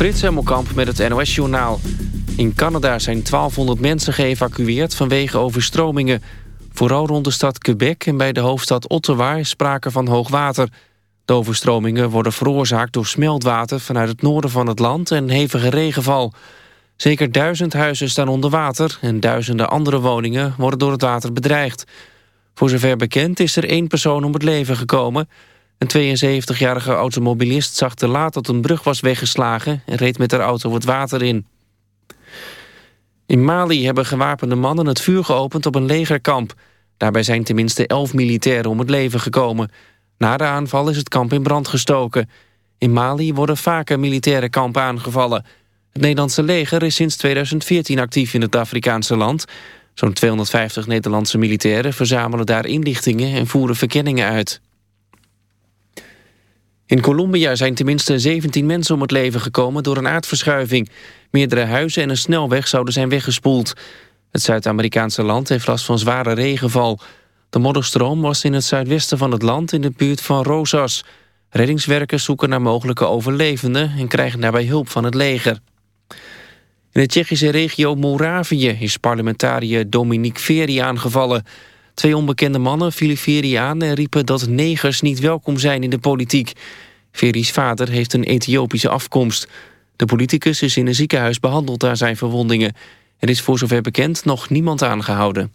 Frits Hemmelkamp met het NOS-journaal. In Canada zijn 1200 mensen geëvacueerd vanwege overstromingen. Vooral rond de stad Quebec en bij de hoofdstad Ottawa is sprake van hoogwater. De overstromingen worden veroorzaakt door smeltwater vanuit het noorden van het land en hevige regenval. Zeker duizend huizen staan onder water en duizenden andere woningen worden door het water bedreigd. Voor zover bekend is er één persoon om het leven gekomen. Een 72-jarige automobilist zag te laat dat een brug was weggeslagen... en reed met haar auto het water in. In Mali hebben gewapende mannen het vuur geopend op een legerkamp. Daarbij zijn tenminste elf militairen om het leven gekomen. Na de aanval is het kamp in brand gestoken. In Mali worden vaker militaire kampen aangevallen. Het Nederlandse leger is sinds 2014 actief in het Afrikaanse land. Zo'n 250 Nederlandse militairen verzamelen daar inlichtingen... en voeren verkenningen uit. In Colombia zijn tenminste 17 mensen om het leven gekomen door een aardverschuiving. Meerdere huizen en een snelweg zouden zijn weggespoeld. Het Zuid-Amerikaanse land heeft last van zware regenval. De modderstroom was in het zuidwesten van het land in de buurt van Rosas. Reddingswerkers zoeken naar mogelijke overlevenden... en krijgen daarbij hulp van het leger. In de Tsjechische regio Moravië is parlementariër Dominique Veri aangevallen. Twee onbekende mannen vielen Veri aan en riepen dat negers niet welkom zijn in de politiek. Veri's vader heeft een Ethiopische afkomst. De politicus is in een ziekenhuis behandeld naar zijn verwondingen. Er is voor zover bekend nog niemand aangehouden.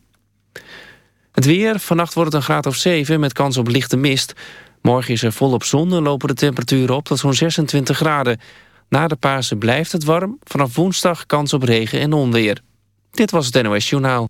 Het weer, vannacht wordt het een graad of 7 met kans op lichte mist. Morgen is er volop zon en lopen de temperaturen op tot zo'n 26 graden. Na de Pasen blijft het warm, vanaf woensdag kans op regen en onweer. Dit was het NOS Journaal.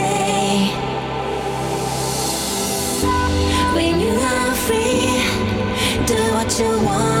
我。